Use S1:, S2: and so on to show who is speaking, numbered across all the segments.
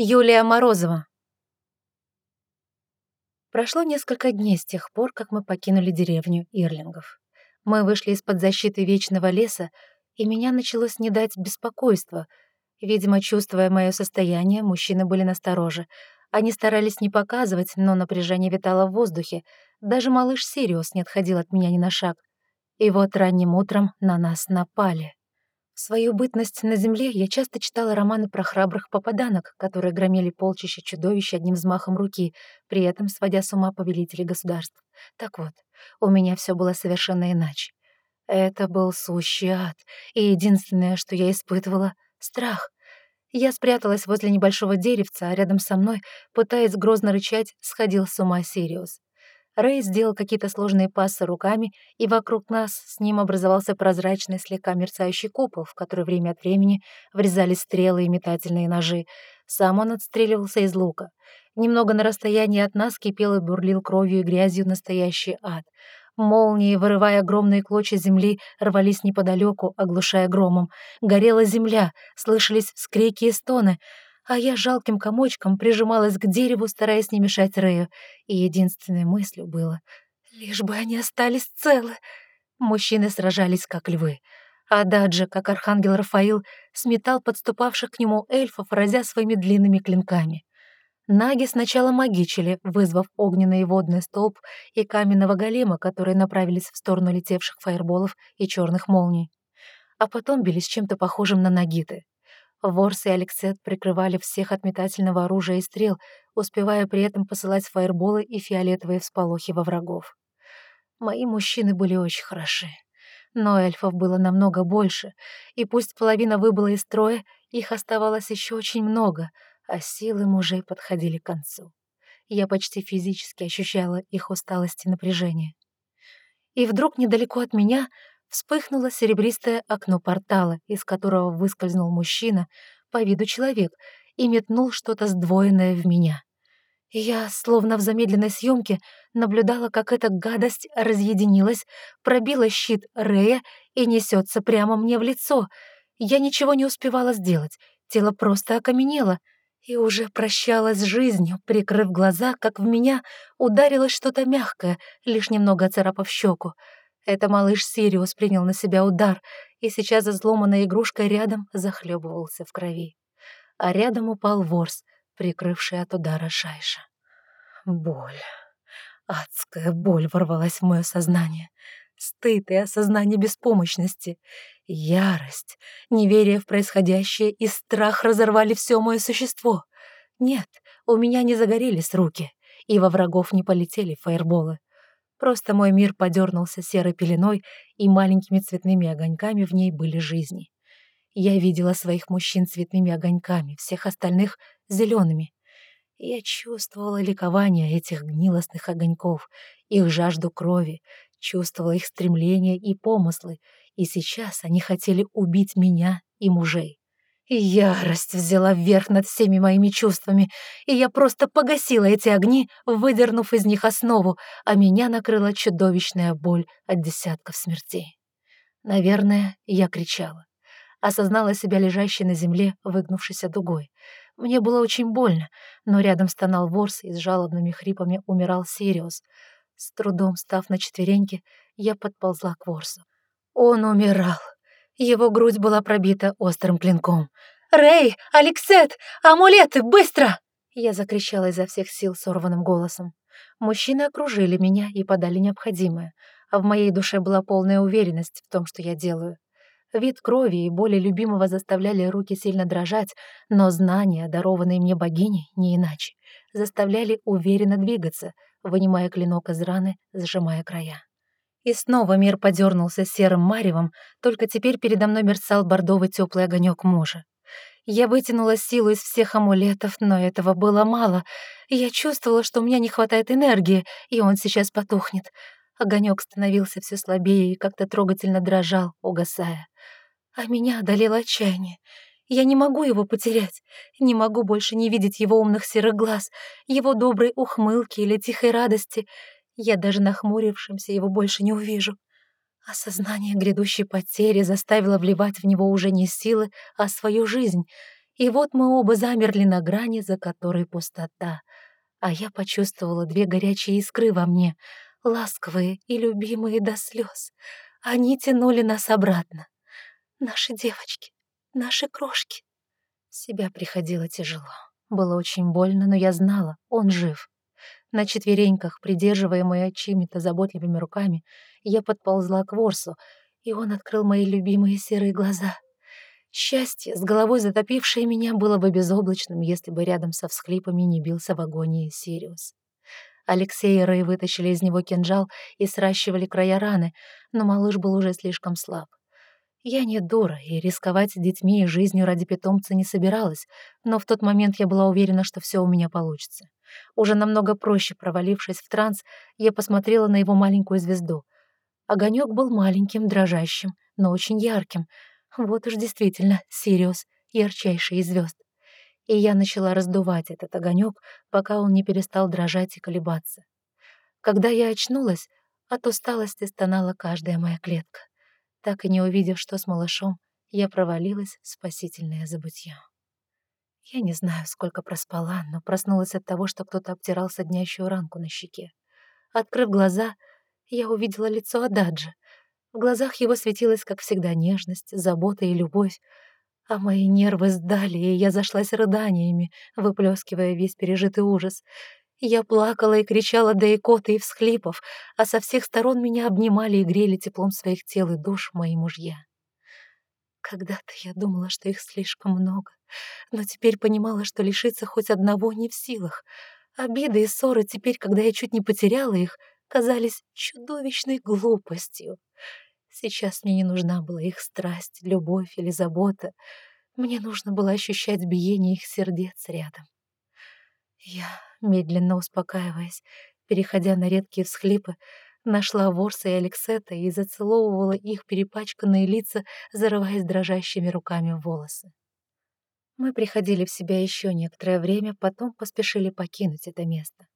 S1: Юлия Морозова. Прошло несколько дней с тех пор, как мы покинули деревню Ирлингов. Мы вышли из-под защиты Вечного леса, и меня начало снедать беспокойство. Видимо, чувствуя мое состояние, мужчины были настороже. Они старались не показывать, но напряжение витало в воздухе. Даже малыш Сириус не отходил от меня ни на шаг. И вот ранним утром на нас напали. В свою бытность на земле я часто читала романы про храбрых попаданок, которые громили полчища чудовищ одним взмахом руки, при этом сводя с ума повелителей государств. Так вот, у меня все было совершенно иначе. Это был сущий ад, и единственное, что я испытывала — страх. Я спряталась возле небольшого деревца, а рядом со мной, пытаясь грозно рычать, сходил с ума Сириус. Рэй сделал какие-то сложные пассы руками, и вокруг нас с ним образовался прозрачный, слегка мерцающий купол, в который время от времени врезались стрелы и метательные ножи. Сам он отстреливался из лука. Немного на расстоянии от нас кипел и бурлил кровью и грязью настоящий ад. Молнии, вырывая огромные клочья земли, рвались неподалеку, оглушая громом. Горела земля, слышались вскрики и стоны — а я жалким комочком прижималась к дереву, стараясь не мешать Рэю, и единственной мыслью было «Лишь бы они остались целы!» Мужчины сражались как львы, а Даджа, как архангел Рафаил, сметал подступавших к нему эльфов, разя своими длинными клинками. Наги сначала магичили, вызвав огненный и водный столб и каменного голема, которые направились в сторону летевших фаерболов и черных молний. А потом бились чем-то похожим на нагиты. Ворс и Алексет прикрывали всех от метательного оружия и стрел, успевая при этом посылать фаерболы и фиолетовые всполохи во врагов. Мои мужчины были очень хороши. Но эльфов было намного больше, и пусть половина выбыла из строя, их оставалось еще очень много, а силы мужей подходили к концу. Я почти физически ощущала их усталость и напряжение. И вдруг недалеко от меня вспыхнуло серебристое окно портала, из которого выскользнул мужчина, по виду человек, и метнул что-то сдвоенное в меня. Я, словно в замедленной съемке, наблюдала, как эта гадость разъединилась, пробила щит Рея и несется прямо мне в лицо. Я ничего не успевала сделать, тело просто окаменело, и уже прощалась с жизнью, прикрыв глаза, как в меня ударилось что-то мягкое, лишь немного оцарапав щеку. Это малыш Сириус принял на себя удар, и сейчас изломанная игрушка рядом захлебывался в крови. А рядом упал ворс, прикрывший от удара Шайша. Боль. Адская боль ворвалась в мое сознание. Стыд и осознание беспомощности. Ярость, неверие в происходящее и страх разорвали все мое существо. Нет, у меня не загорелись руки, и во врагов не полетели фаерболы. Просто мой мир подернулся серой пеленой, и маленькими цветными огоньками в ней были жизни. Я видела своих мужчин цветными огоньками, всех остальных — зелеными. Я чувствовала ликование этих гнилостных огоньков, их жажду крови, чувствовала их стремления и помыслы, и сейчас они хотели убить меня и мужей. Ярость взяла верх над всеми моими чувствами, и я просто погасила эти огни, выдернув из них основу, а меня накрыла чудовищная боль от десятков смертей. Наверное, я кричала. Осознала себя лежащей на земле, выгнувшейся дугой. Мне было очень больно, но рядом стонал ворс, и с жалобными хрипами умирал Сириус. С трудом став на четвереньки, я подползла к ворсу. Он умирал. Его грудь была пробита острым клинком. «Рэй! Алексет! Амулеты! Быстро!» Я закричала изо всех сил сорванным голосом. Мужчины окружили меня и подали необходимое, а в моей душе была полная уверенность в том, что я делаю. Вид крови и боли любимого заставляли руки сильно дрожать, но знания, дарованные мне богиней, не иначе, заставляли уверенно двигаться, вынимая клинок из раны, сжимая края. И снова мир подернулся серым маревом, только теперь передо мной мерцал бордовый теплый огонек мужа. Я вытянула силу из всех амулетов, но этого было мало. Я чувствовала, что у меня не хватает энергии, и он сейчас потухнет. Огонек становился все слабее и как-то трогательно дрожал, угасая. А меня одолело отчаяние. Я не могу его потерять, не могу больше не видеть его умных серых глаз, его доброй ухмылки или тихой радости — я даже нахмурившимся его больше не увижу. Осознание грядущей потери заставило вливать в него уже не силы, а свою жизнь. И вот мы оба замерли на грани, за которой пустота. А я почувствовала две горячие искры во мне, ласковые и любимые до слез. Они тянули нас обратно. Наши девочки, наши крошки. Себя приходило тяжело. Было очень больно, но я знала, он жив. На четвереньках, придерживаемая чьими-то заботливыми руками, я подползла к ворсу, и он открыл мои любимые серые глаза. Счастье, с головой затопившее меня, было бы безоблачным, если бы рядом со всхлипами не бился в агонии Сириус. Алексей и Рэй вытащили из него кинжал и сращивали края раны, но малыш был уже слишком слаб. Я не дура и рисковать детьми и жизнью ради питомца не собиралась, но в тот момент я была уверена, что все у меня получится. Уже намного проще провалившись в транс, я посмотрела на его маленькую звезду. Огонек был маленьким, дрожащим, но очень ярким. Вот уж действительно Сириус, ярчайший из звезд. И я начала раздувать этот огонек, пока он не перестал дрожать и колебаться. Когда я очнулась, от усталости стонала каждая моя клетка. Так и не увидев, что с малышом, я провалилась в спасительное забытье. Я не знаю, сколько проспала, но проснулась от того, что кто-то обтирал соднящую ранку на щеке. Открыв глаза, я увидела лицо Ададжа. В глазах его светилась, как всегда, нежность, забота и любовь, а мои нервы сдали, и я зашлась рыданиями, выплескивая весь пережитый ужас. Я плакала и кричала до икоты и всхлипов, а со всех сторон меня обнимали и грели теплом своих тел и душ мои мужья. Когда-то я думала, что их слишком много, но теперь понимала, что лишиться хоть одного не в силах. Обиды и ссоры теперь, когда я чуть не потеряла их, казались чудовищной глупостью. Сейчас мне не нужна была их страсть, любовь или забота. Мне нужно было ощущать биение их сердец рядом. Я, медленно успокаиваясь, переходя на редкие всхлипы, нашла Ворса и Алексета и зацеловывала их перепачканные лица, зарываясь дрожащими руками в волосы. Мы приходили в себя еще некоторое время, потом поспешили покинуть это место.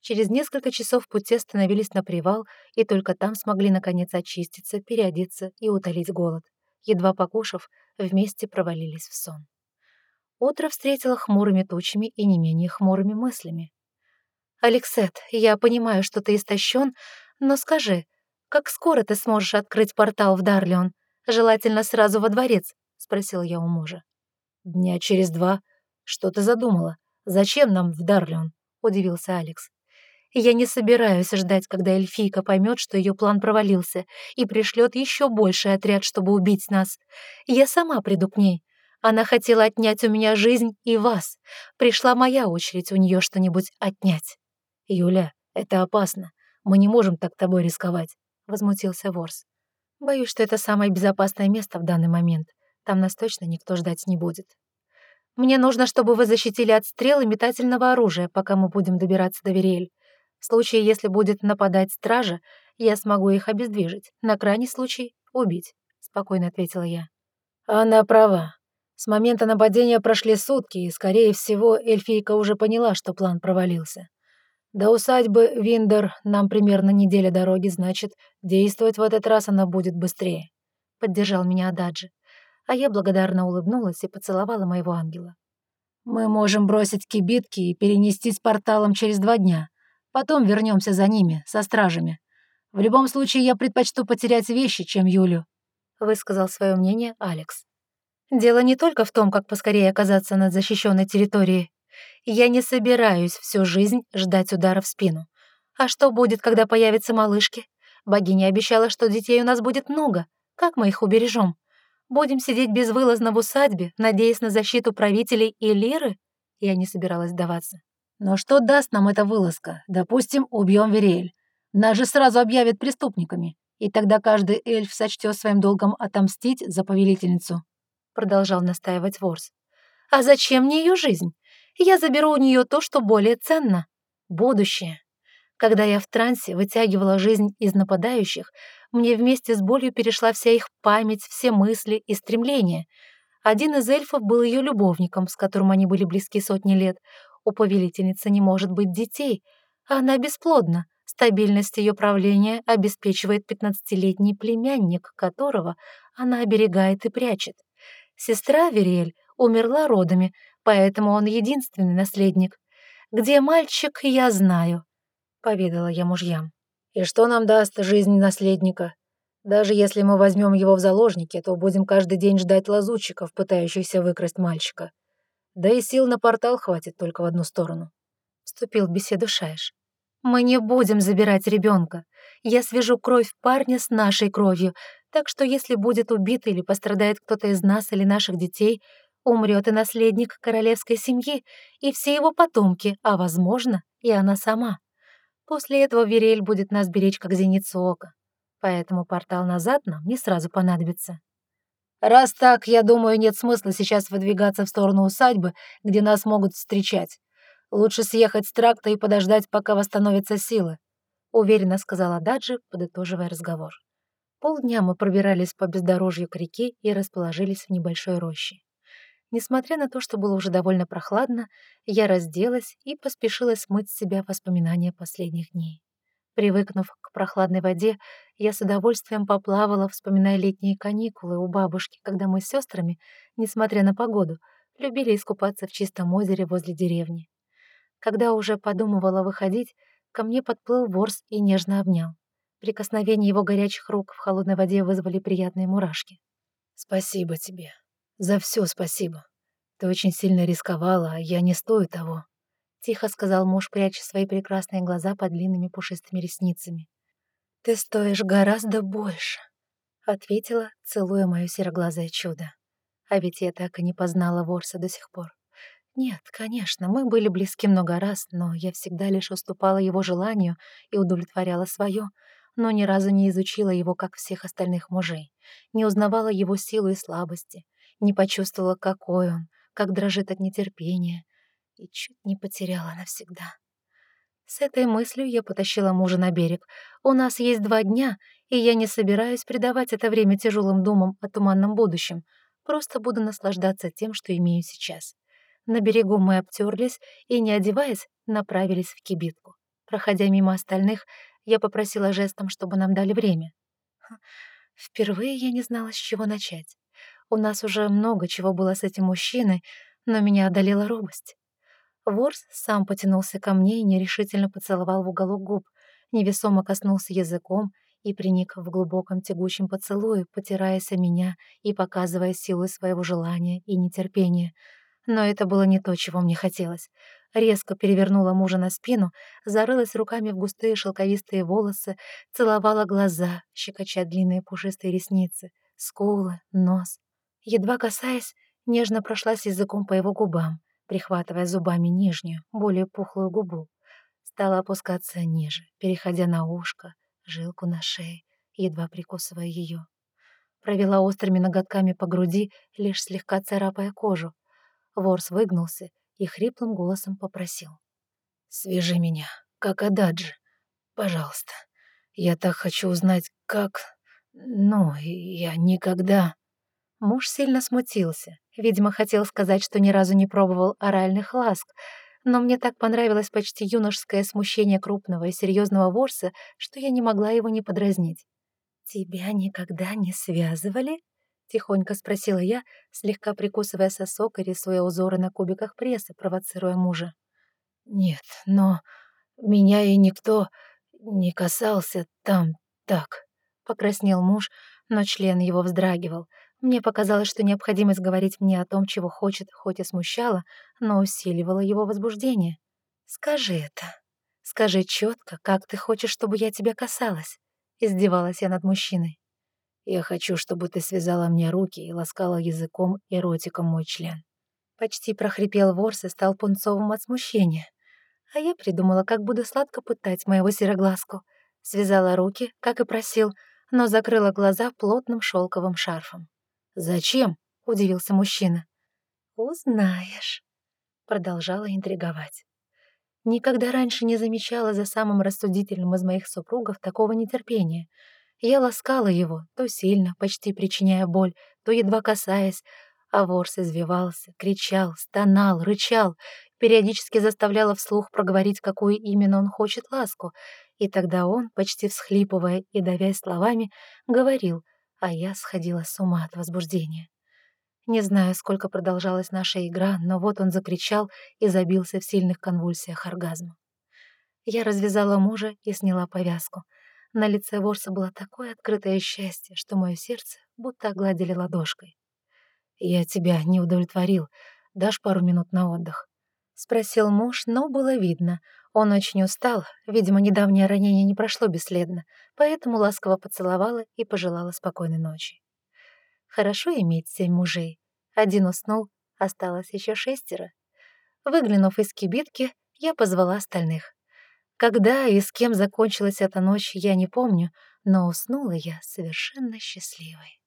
S1: Через несколько часов пути остановились на привал, и только там смогли наконец очиститься, переодеться и утолить голод. Едва покушав, вместе провалились в сон. Утро встретило хмурыми тучами и не менее хмурыми мыслями. «Алексет, я понимаю, что ты истощен, но скажи, как скоро ты сможешь открыть портал в Дарлион? Желательно сразу во дворец?» — спросил я у мужа. «Дня через два. Что ты задумала? Зачем нам в Дарлион?» — удивился Алекс. Я не собираюсь ждать, когда эльфийка поймет, что ее план провалился, и пришлет еще больший отряд, чтобы убить нас. Я сама приду к ней. Она хотела отнять у меня жизнь и вас. Пришла моя очередь у нее что-нибудь отнять. «Юля, это опасно. Мы не можем так тобой рисковать», — возмутился Ворс. «Боюсь, что это самое безопасное место в данный момент. Там нас точно никто ждать не будет. Мне нужно, чтобы вы защитили от стрел и метательного оружия, пока мы будем добираться до Вериэль. В случае, если будет нападать стража, я смогу их обездвижить. На крайний случай — убить», — спокойно ответила я. «Она права. С момента нападения прошли сутки, и, скорее всего, эльфийка уже поняла, что план провалился. До усадьбы Виндер нам примерно неделя дороги, значит, действовать в этот раз она будет быстрее», — поддержал меня Ададжи. А я благодарно улыбнулась и поцеловала моего ангела. «Мы можем бросить кибитки и перенестись порталом через два дня», Потом вернемся за ними, со стражами. В любом случае, я предпочту потерять вещи, чем Юлю», — высказал свое мнение Алекс. «Дело не только в том, как поскорее оказаться на защищенной территории. Я не собираюсь всю жизнь ждать удара в спину. А что будет, когда появятся малышки? Богиня обещала, что детей у нас будет много. Как мы их убережем? Будем сидеть безвылазно в усадьбе, надеясь на защиту правителей и лиры?» Я не собиралась сдаваться. Но что даст нам эта вылазка? Допустим, убьем Вериэль. Нас же сразу объявят преступниками, и тогда каждый эльф сочтет своим долгом отомстить за повелительницу», — продолжал настаивать Ворс. «А зачем мне ее жизнь? Я заберу у нее то, что более ценно — будущее. Когда я в трансе вытягивала жизнь из нападающих, мне вместе с болью перешла вся их память, все мысли и стремления. Один из эльфов был ее любовником, с которым они были близки сотни лет. У повелительницы не может быть детей, а она бесплодна. Стабильность ее правления обеспечивает пятнадцатилетний племянник, которого она оберегает и прячет. Сестра Вериэль умерла родами, поэтому он единственный наследник. Где мальчик, я знаю», — поведала я мужьям. «И что нам даст жизнь наследника? Даже если мы возьмем его в заложники, то будем каждый день ждать лазутчиков, пытающихся выкрасть мальчика. Да и сил на портал хватит только в одну сторону», — вступил в беседу Шаиш. «Мы не будем забирать ребенка. Я свяжу кровь парня с нашей кровью, так что если будет убит или пострадает кто-то из нас или наших детей, умрет и наследник королевской семьи, и все его потомки, а, возможно, и она сама. После этого Верель будет нас беречь как зеницу ока, поэтому портал назад нам не сразу понадобится. Раз так, я думаю, нет смысла сейчас выдвигаться в сторону усадьбы, где нас могут встречать. Лучше съехать с тракта и подождать, пока восстановятся силы», — уверенно сказала Даджи, подытоживая разговор. Полдня мы пробирались по бездорожью к реке и расположились в небольшой роще. Несмотря на то, что было уже довольно прохладно, я разделась и поспешила смыть с себя воспоминания последних дней. Привыкнув к прохладной воде, я с удовольствием поплавала, вспоминая летние каникулы у бабушки, когда мы с сестрами, несмотря на погоду, любили искупаться в чистом озере возле деревни. Когда уже подумывала выходить, ко мне подплыл ворс и нежно обнял. Прикосновение его горячих рук в холодной воде вызвали приятные мурашки. «Спасибо тебе», «За все спасибо. Ты очень сильно рисковала, а я не стою того», — тихо сказал муж, пряча свои прекрасные глаза под длинными пушистыми ресницами. «Ты стоишь гораздо больше», — ответила, целуя мое сероглазое чудо. А ведь я так и не познала Ворса до сих пор. Нет, конечно, мы были близки много раз, но я всегда лишь уступала его желанию и удовлетворяла свое, но ни разу не изучила его, как всех остальных мужей, не узнавала его силу и слабости, не почувствовала, какой он, как дрожит от нетерпения, и чуть не потеряла навсегда. С этой мыслью я потащила мужа на берег. У нас есть два дня, и я не собираюсь придавать это время тяжелым думам о туманном будущем. Просто буду наслаждаться тем, что имею сейчас. На берегу мы обтерлись и, не одеваясь, направились в кибитку. Проходя мимо остальных, я попросила жестом, чтобы нам дали время. Впервые я не знала, с чего начать. У нас уже много чего было с этим мужчиной, но меня одолела робость. Ворс сам потянулся ко мне и нерешительно поцеловал в уголок губ, невесомо коснулся языком и приник в глубоком тягучем поцелуе, потираясь о меня и показывая силу своего желания и нетерпения. Но это было не то, чего мне хотелось. Резко перевернула мужа на спину, зарылась руками в густые шелковистые волосы, целовала глаза, щекоча длинные пушистые ресницы, скулы, нос. Едва касаясь, нежно прошлась языком по его губам, прихватывая зубами нижнюю, более пухлую губу. Стала опускаться ниже, переходя на ушко, жилку на шее, едва прикусывая ее. Провела острыми ноготками по груди, лишь слегка царапая кожу. Ворс выгнулся и хриплым голосом попросил. «Свяжи меня, как Ададжи, пожалуйста. Я так хочу узнать, как... Ну, я никогда...» Муж сильно смутился. Видимо, хотел сказать, что ни разу не пробовал оральных ласк, но мне так понравилось почти юношеское смущение крупного и серьезного ворса, что я не могла его не подразнить. «Тебя никогда не связывали?» — тихонько спросила я, слегка прикусывая сосок и рисуя узоры на кубиках пресса, провоцируя мужа. «Нет, но меня и никто не касался там так», — покраснел муж, но член его вздрагивал — мне показалось, что необходимость говорить мне о том, чего хочет, хоть и смущала, но усиливала его возбуждение. «Скажи это. Скажи четко, как ты хочешь, чтобы я тебя касалась?» Издевалась я над мужчиной. «Я хочу, чтобы ты связала мне руки и ласкала языком и ротиком мой член». Почти прохрипел ворс и стал пунцовым от смущения. А я придумала, как буду сладко пытать моего сероглазку. Связала руки, как и просил, но закрыла глаза плотным шелковым шарфом. «Зачем?» — удивился мужчина. «Узнаешь», — продолжала интриговать. Никогда раньше не замечала за самым рассудительным из моих супругов такого нетерпения. Я ласкала его, то сильно, почти причиняя боль, то едва касаясь, а ворс извивался, кричал, стонал, рычал, периодически заставляла вслух проговорить, какую именно он хочет ласку, и тогда он, почти всхлипывая и давясь словами, говорил — а я сходила с ума от возбуждения. Не знаю, сколько продолжалась наша игра, но вот он закричал и забился в сильных конвульсиях оргазма. Я развязала мужа и сняла повязку. На лице ворса было такое открытое счастье, что мое сердце будто огладили ладошкой. «Я тебя не удовлетворил. Дашь пару минут на отдых?» — спросил муж, но было видно. Он очень устал, видимо, недавнее ранение не прошло бесследно, поэтому ласково поцеловала и пожелала спокойной ночи. Хорошо иметь семь мужей. Один уснул, осталось еще шестеро. Выглянув из кибитки, я позвала остальных. Когда и с кем закончилась эта ночь, я не помню, но уснула я совершенно счастливой.